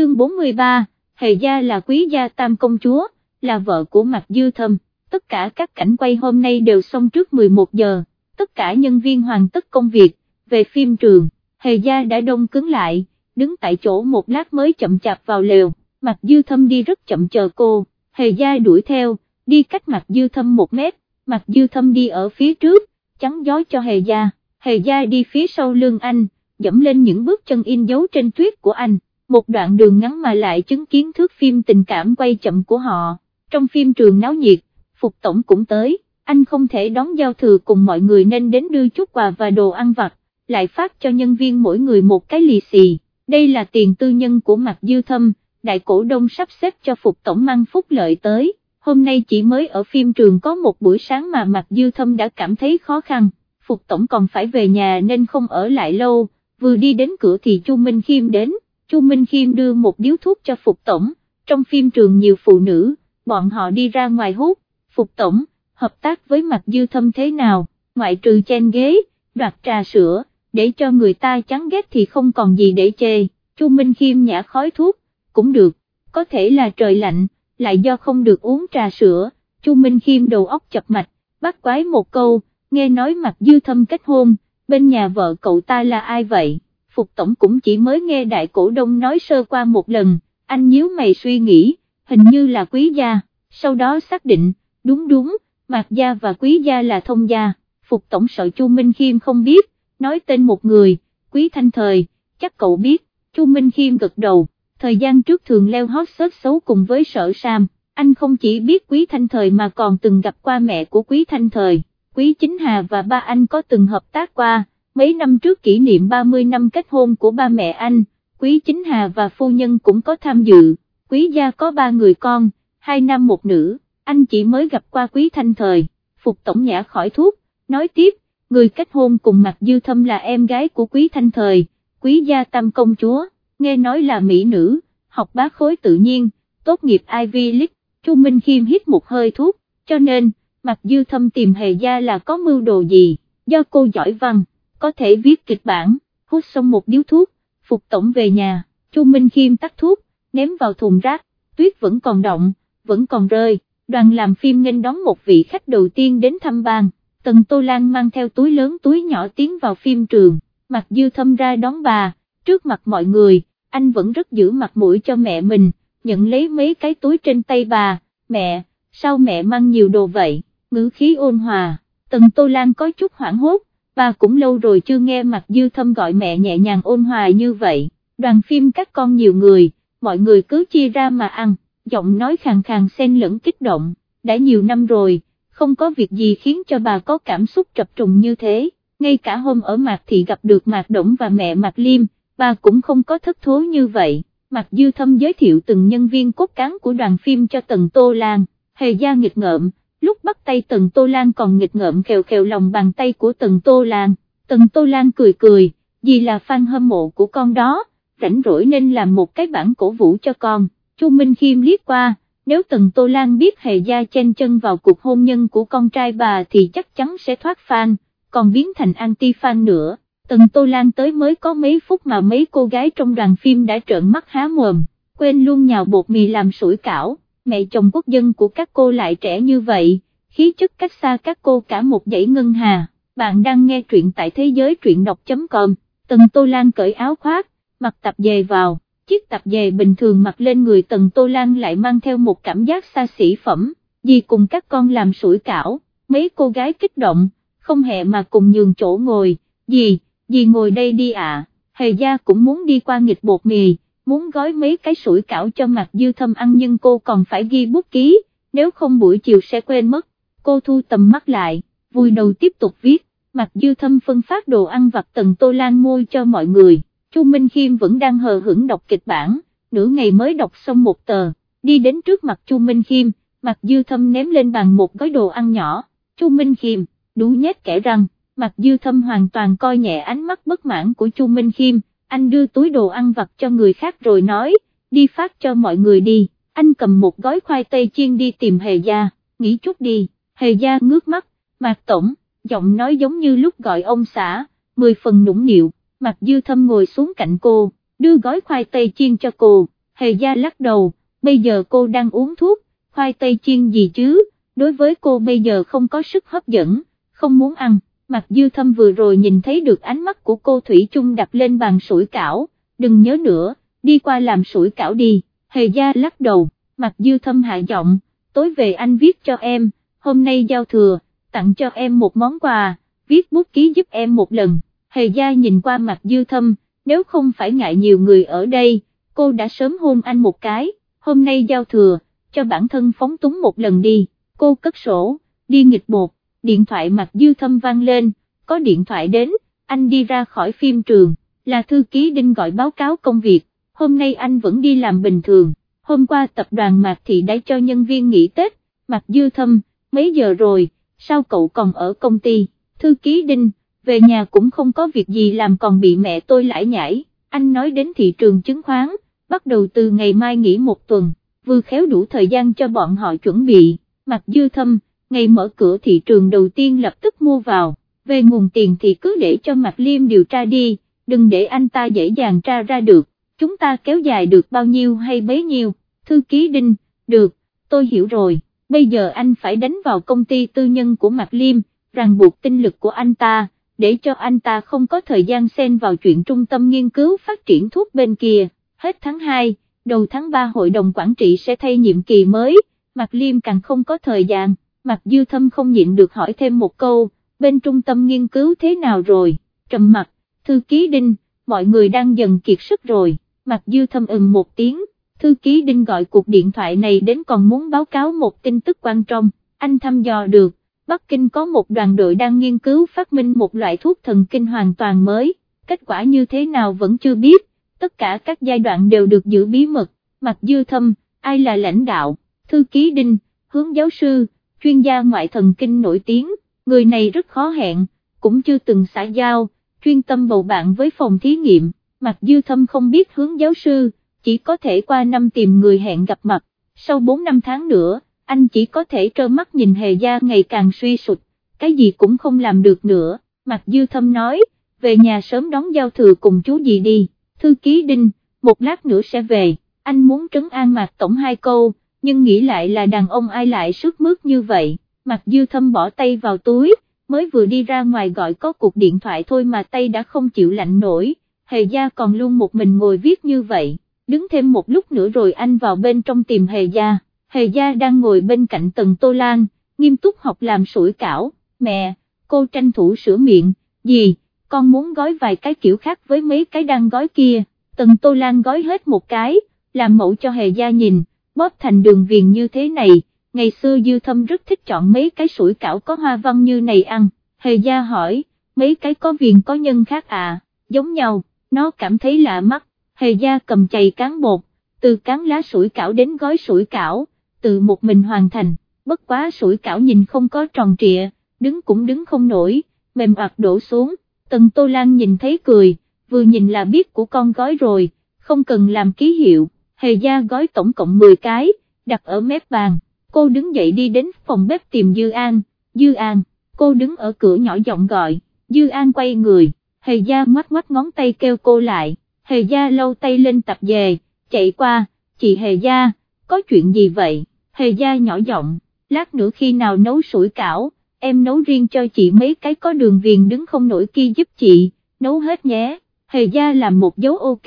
chương 43, Hề Gia là quý gia tam công chúa, là vợ của Mạc Dư Thâm, tất cả các cảnh quay hôm nay đều xong trước 11 giờ, tất cả nhân viên hoàn tất công việc, về phim trường, Hề Gia đã đông cứng lại, đứng tại chỗ một lát mới chậm chạp vào lều, Mạc Dư Thâm đi rất chậm chờ cô, Hề Gia đuổi theo, đi cách Mạc Dư Thâm một mét, Mạc Dư Thâm đi ở phía trước, chắn gió cho Hề Gia, Hề Gia đi phía sau lưng anh, dẫm lên những bước chân in dấu trên tuyết của anh một đoạn đường ngắn mà lại chứng kiến thước phim tình cảm quay chậm của họ, trong phim trường náo nhiệt, Phục Tổng cũng tới, anh không thể đón giao thừa cùng mọi người nên đến đưa chút quà và đồ ăn vặt, lại phát cho nhân viên mỗi người một cái lì xì, đây là tiền tư nhân của Mạc Dư Thâm, đại cổ đông sắp xếp cho Phục Tổng mang phúc lợi tới, hôm nay chỉ mới ở phim trường có một buổi sáng mà Mạc Dư Thâm đã cảm thấy khó khăn, Phục Tổng còn phải về nhà nên không ở lại lâu, vừa đi đến cửa thì Chu Minh Khiêm đến. Chu Minh Khiêm đưa một điếu thuốc cho Phục Tổng, trong phim trường nhiều phụ nữ, bọn họ đi ra ngoài hút, Phục Tổng, hợp tác với mặt dư thâm thế nào, ngoại trừ chen ghế, đoạt trà sữa, để cho người ta chán ghét thì không còn gì để chê, Chu Minh Khiêm nhả khói thuốc, cũng được, có thể là trời lạnh, lại do không được uống trà sữa, Chu Minh Khiêm đầu óc chập mạch, bắt quái một câu, nghe nói mặt dư thâm kết hôn, bên nhà vợ cậu ta là ai vậy? Phục Tổng cũng chỉ mới nghe đại cổ đông nói sơ qua một lần, anh nhíu mày suy nghĩ, hình như là quý gia, sau đó xác định, đúng đúng, Mạc Gia và Quý Gia là thông gia, Phục Tổng sợ Chu Minh Khiêm không biết, nói tên một người, Quý Thanh Thời, chắc cậu biết, Chu Minh Khiêm gật đầu, thời gian trước thường leo hot search xấu cùng với sở Sam, anh không chỉ biết Quý Thanh Thời mà còn từng gặp qua mẹ của Quý Thanh Thời, Quý Chính Hà và ba anh có từng hợp tác qua mấy năm trước kỷ niệm 30 năm kết hôn của ba mẹ anh, Quý Chính Hà và phu nhân cũng có tham dự, Quý gia có ba người con, hai nam một nữ, anh chỉ mới gặp qua Quý Thanh Thời, Phục Tổng Nhã khỏi thuốc, nói tiếp, người kết hôn cùng Mạc Dư Thâm là em gái của Quý Thanh Thời, Quý gia tam công chúa, nghe nói là mỹ nữ, học bá khối tự nhiên, tốt nghiệp Ivy League, Chu Minh Khiêm hít một hơi thuốc, cho nên, Mạc Dư Thâm tìm hề gia là có mưu đồ gì, do cô giỏi văn có thể viết kịch bản, hút xong một điếu thuốc, Phục Tổng về nhà, Chu Minh Khiêm tắt thuốc, ném vào thùng rác, tuyết vẫn còn động, vẫn còn rơi, đoàn làm phim nghênh đón một vị khách đầu tiên đến thăm bang, Tần Tô Lan mang theo túi lớn túi nhỏ tiến vào phim trường, mặt dư thâm ra đón bà, trước mặt mọi người, anh vẫn rất giữ mặt mũi cho mẹ mình, nhận lấy mấy cái túi trên tay bà, mẹ, sao mẹ mang nhiều đồ vậy, ngữ khí ôn hòa, Tần Tô Lan có chút hoảng hốt, bà cũng lâu rồi chưa nghe mặt dư thâm gọi mẹ nhẹ nhàng ôn hòa như vậy, đoàn phim các con nhiều người, mọi người cứ chia ra mà ăn, giọng nói khàn khàn xen lẫn kích động, đã nhiều năm rồi, không có việc gì khiến cho bà có cảm xúc trập trùng như thế, ngay cả hôm ở Mạc Thị gặp được Mạc Động và mẹ Mạc Liêm, bà cũng không có thất thố như vậy, Mạc Dư Thâm giới thiệu từng nhân viên cốt cán của đoàn phim cho Tần Tô Lan, hề gia nghịch ngợm, lúc bắt tay Tần Tô Lan còn nghịch ngợm khều khều lòng bàn tay của Tần Tô Lan, Tần Tô Lan cười cười, vì là fan hâm mộ của con đó, rảnh rỗi nên làm một cái bản cổ vũ cho con, Chu Minh Khiêm liếc qua, nếu Tần Tô Lan biết hề gia chen chân vào cuộc hôn nhân của con trai bà thì chắc chắn sẽ thoát fan, còn biến thành anti-fan nữa. Tần Tô Lan tới mới có mấy phút mà mấy cô gái trong đoàn phim đã trợn mắt há mồm, quên luôn nhào bột mì làm sủi cảo mẹ chồng quốc dân của các cô lại trẻ như vậy, khí chất cách xa các cô cả một dãy ngân hà, bạn đang nghe truyện tại thế giới truyện đọc.com, Tần Tô Lan cởi áo khoác, mặc tập dề vào, chiếc tập dề bình thường mặc lên người Tần Tô Lan lại mang theo một cảm giác xa xỉ phẩm, vì cùng các con làm sủi cảo, mấy cô gái kích động, không hề mà cùng nhường chỗ ngồi, gì, gì ngồi đây đi ạ, à? hề gia cũng muốn đi qua nghịch bột mì muốn gói mấy cái sủi cảo cho mặt dư thâm ăn nhưng cô còn phải ghi bút ký, nếu không buổi chiều sẽ quên mất, cô thu tầm mắt lại, vui đầu tiếp tục viết, mặt dư thâm phân phát đồ ăn vặt tầng tô lan môi cho mọi người, Chu Minh Khiêm vẫn đang hờ hững đọc kịch bản, nửa ngày mới đọc xong một tờ, đi đến trước mặt Chu Minh Khiêm, mặt dư thâm ném lên bàn một gói đồ ăn nhỏ, Chu Minh Khiêm, đủ nhét kẻ răng, mặt dư thâm hoàn toàn coi nhẹ ánh mắt bất mãn của Chu Minh Khiêm, anh đưa túi đồ ăn vặt cho người khác rồi nói, đi phát cho mọi người đi, anh cầm một gói khoai tây chiên đi tìm Hề Gia, nghĩ chút đi, Hề Gia ngước mắt, Mạc Tổng, giọng nói giống như lúc gọi ông xã, mười phần nũng nịu, Mạc Dư Thâm ngồi xuống cạnh cô, đưa gói khoai tây chiên cho cô, Hề gia lắc đầu, bây giờ cô đang uống thuốc, khoai tây chiên gì chứ, đối với cô bây giờ không có sức hấp dẫn, không muốn ăn, Mặc dư thâm vừa rồi nhìn thấy được ánh mắt của cô Thủy Trung đặt lên bàn sủi cảo, đừng nhớ nữa, đi qua làm sủi cảo đi, hề gia lắc đầu, Mặc dư thâm hạ giọng, tối về anh viết cho em, hôm nay giao thừa, tặng cho em một món quà, viết bút ký giúp em một lần, hề gia nhìn qua mặt dư thâm, nếu không phải ngại nhiều người ở đây, cô đã sớm hôn anh một cái, hôm nay giao thừa, cho bản thân phóng túng một lần đi, cô cất sổ, đi nghịch bột, điện thoại mặt dư thâm vang lên, có điện thoại đến, anh đi ra khỏi phim trường, là thư ký Đinh gọi báo cáo công việc, hôm nay anh vẫn đi làm bình thường, hôm qua tập đoàn Mạc Thị đã cho nhân viên nghỉ Tết, mặt dư thâm, mấy giờ rồi, sao cậu còn ở công ty, thư ký Đinh, về nhà cũng không có việc gì làm còn bị mẹ tôi lãi nhảy. anh nói đến thị trường chứng khoán, bắt đầu từ ngày mai nghỉ một tuần, vừa khéo đủ thời gian cho bọn họ chuẩn bị, mặt dư thâm, ngày mở cửa thị trường đầu tiên lập tức mua vào, về nguồn tiền thì cứ để cho Mạc Liêm điều tra đi, đừng để anh ta dễ dàng tra ra được, chúng ta kéo dài được bao nhiêu hay bấy nhiêu, thư ký Đinh, được, tôi hiểu rồi, bây giờ anh phải đánh vào công ty tư nhân của Mạc Liêm, ràng buộc tinh lực của anh ta, để cho anh ta không có thời gian xen vào chuyện trung tâm nghiên cứu phát triển thuốc bên kia, hết tháng 2, đầu tháng 3 hội đồng quản trị sẽ thay nhiệm kỳ mới, Mạc Liêm càng không có thời gian. Mặt dư thâm không nhịn được hỏi thêm một câu, bên trung tâm nghiên cứu thế nào rồi, trầm mặt, thư ký đinh, mọi người đang dần kiệt sức rồi, mặt dư thâm ừng một tiếng, thư ký đinh gọi cuộc điện thoại này đến còn muốn báo cáo một tin tức quan trọng, anh thăm dò được, Bắc Kinh có một đoàn đội đang nghiên cứu phát minh một loại thuốc thần kinh hoàn toàn mới, kết quả như thế nào vẫn chưa biết, tất cả các giai đoạn đều được giữ bí mật, mặt dư thâm, ai là lãnh đạo, thư ký đinh, hướng giáo sư, chuyên gia ngoại thần kinh nổi tiếng, người này rất khó hẹn, cũng chưa từng xã giao, chuyên tâm bầu bạn với phòng thí nghiệm, mặc dư thâm không biết hướng giáo sư, chỉ có thể qua năm tìm người hẹn gặp mặt, sau 4 năm tháng nữa, anh chỉ có thể trơ mắt nhìn hề gia ngày càng suy sụt, cái gì cũng không làm được nữa, mặc dư thâm nói, về nhà sớm đón giao thừa cùng chú gì đi, thư ký đinh, một lát nữa sẽ về, anh muốn trấn an mạc tổng hai câu, nhưng nghĩ lại là đàn ông ai lại sức mướt như vậy, mặt dư thâm bỏ tay vào túi, mới vừa đi ra ngoài gọi có cuộc điện thoại thôi mà tay đã không chịu lạnh nổi, hề gia còn luôn một mình ngồi viết như vậy, đứng thêm một lúc nữa rồi anh vào bên trong tìm hề gia, hề gia đang ngồi bên cạnh tầng tô lan, nghiêm túc học làm sủi cảo, mẹ, cô tranh thủ sửa miệng, gì, con muốn gói vài cái kiểu khác với mấy cái đang gói kia, tầng tô lan gói hết một cái, làm mẫu cho hề gia nhìn bóp thành đường viền như thế này, ngày xưa dư thâm rất thích chọn mấy cái sủi cảo có hoa văn như này ăn, hề gia hỏi, mấy cái có viền có nhân khác à, giống nhau, nó cảm thấy lạ mắt, hề gia cầm chày cán bột, từ cán lá sủi cảo đến gói sủi cảo, từ một mình hoàn thành, bất quá sủi cảo nhìn không có tròn trịa, đứng cũng đứng không nổi, mềm oặt đổ xuống, tần tô lan nhìn thấy cười, vừa nhìn là biết của con gói rồi, không cần làm ký hiệu hề gia gói tổng cộng 10 cái, đặt ở mép bàn, cô đứng dậy đi đến phòng bếp tìm Dư An, Dư An, cô đứng ở cửa nhỏ giọng gọi, Dư An quay người, hề gia ngoắt ngoắt ngón tay kêu cô lại, hề gia lâu tay lên tập về, chạy qua, chị hề gia, có chuyện gì vậy, hề gia nhỏ giọng, lát nữa khi nào nấu sủi cảo, em nấu riêng cho chị mấy cái có đường viền đứng không nổi kia giúp chị, nấu hết nhé, hề gia làm một dấu ok,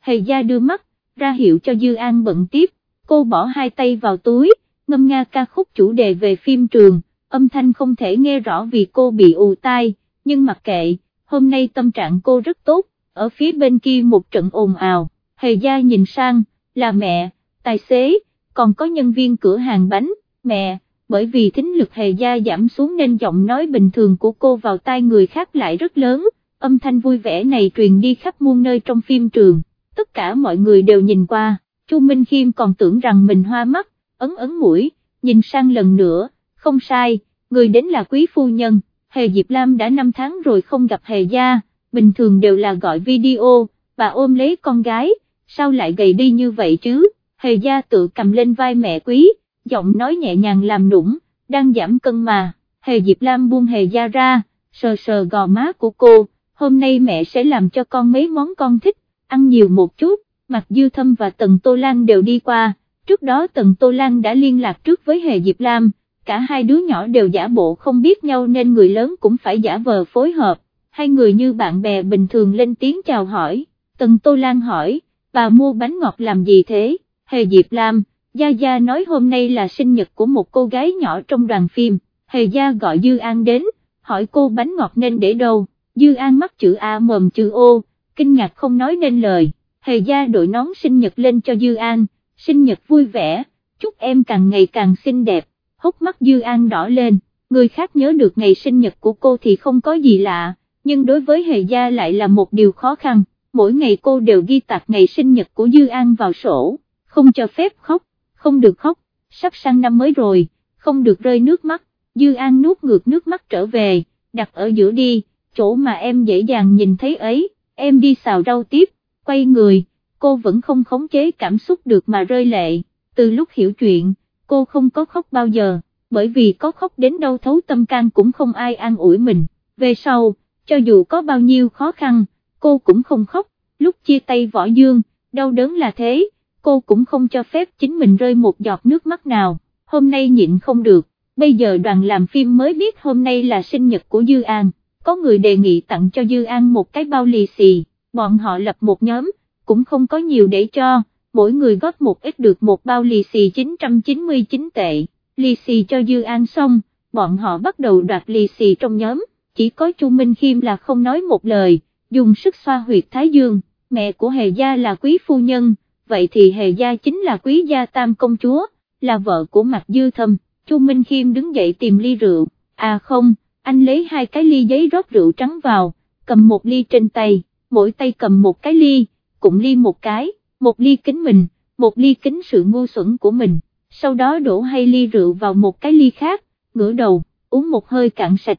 hề gia đưa mắt, ra hiệu cho Dư An bận tiếp, cô bỏ hai tay vào túi, ngâm nga ca khúc chủ đề về phim trường, âm thanh không thể nghe rõ vì cô bị ù tai, nhưng mặc kệ, hôm nay tâm trạng cô rất tốt, ở phía bên kia một trận ồn ào, hề gia nhìn sang, là mẹ, tài xế, còn có nhân viên cửa hàng bánh, mẹ, bởi vì thính lực hề gia giảm xuống nên giọng nói bình thường của cô vào tai người khác lại rất lớn, âm thanh vui vẻ này truyền đi khắp muôn nơi trong phim trường tất cả mọi người đều nhìn qua, Chu Minh Khiêm còn tưởng rằng mình hoa mắt, ấn ấn mũi, nhìn sang lần nữa, không sai, người đến là quý phu nhân, Hề Diệp Lam đã 5 tháng rồi không gặp Hề Gia, bình thường đều là gọi video, bà ôm lấy con gái, sao lại gầy đi như vậy chứ, Hề Gia tự cầm lên vai mẹ quý, giọng nói nhẹ nhàng làm nũng, đang giảm cân mà, Hề Diệp Lam buông Hề Gia ra, sờ sờ gò má của cô, hôm nay mẹ sẽ làm cho con mấy món con thích, ăn nhiều một chút, mặt Dư Thâm và Tần Tô Lan đều đi qua, trước đó Tần Tô Lan đã liên lạc trước với Hề Diệp Lam, cả hai đứa nhỏ đều giả bộ không biết nhau nên người lớn cũng phải giả vờ phối hợp, hai người như bạn bè bình thường lên tiếng chào hỏi, Tần Tô Lan hỏi, bà mua bánh ngọt làm gì thế, Hề Diệp Lam, Gia Gia nói hôm nay là sinh nhật của một cô gái nhỏ trong đoàn phim, Hề Gia gọi Dư An đến, hỏi cô bánh ngọt nên để đâu, Dư An mắc chữ A mồm chữ O, kinh ngạc không nói nên lời, Hề Gia đội nón sinh nhật lên cho Dư An, sinh nhật vui vẻ, chúc em càng ngày càng xinh đẹp, hốc mắt Dư An đỏ lên, người khác nhớ được ngày sinh nhật của cô thì không có gì lạ, nhưng đối với Hề Gia lại là một điều khó khăn, mỗi ngày cô đều ghi tạc ngày sinh nhật của Dư An vào sổ, không cho phép khóc, không được khóc, sắp sang năm mới rồi, không được rơi nước mắt, Dư An nuốt ngược nước mắt trở về, đặt ở giữa đi, chỗ mà em dễ dàng nhìn thấy ấy, em đi xào rau tiếp, quay người, cô vẫn không khống chế cảm xúc được mà rơi lệ, từ lúc hiểu chuyện, cô không có khóc bao giờ, bởi vì có khóc đến đâu thấu tâm can cũng không ai an ủi mình, về sau, cho dù có bao nhiêu khó khăn, cô cũng không khóc, lúc chia tay võ dương, đau đớn là thế, cô cũng không cho phép chính mình rơi một giọt nước mắt nào, hôm nay nhịn không được, bây giờ đoàn làm phim mới biết hôm nay là sinh nhật của Dư An, có người đề nghị tặng cho Dư An một cái bao lì xì, bọn họ lập một nhóm, cũng không có nhiều để cho, mỗi người góp một ít được một bao lì xì 999 tệ, lì xì cho Dư An xong, bọn họ bắt đầu đoạt lì xì trong nhóm, chỉ có Chu Minh Khiêm là không nói một lời, dùng sức xoa huyệt Thái Dương, mẹ của Hề Gia là quý phu nhân, vậy thì Hề Gia chính là quý gia tam công chúa, là vợ của Mạc Dư Thâm, Chu Minh Khiêm đứng dậy tìm ly rượu, à không, anh lấy hai cái ly giấy rót rượu trắng vào, cầm một ly trên tay, mỗi tay cầm một cái ly, cũng ly một cái, một ly kính mình, một ly kính sự ngu xuẩn của mình, sau đó đổ hai ly rượu vào một cái ly khác, ngửa đầu, uống một hơi cạn sạch,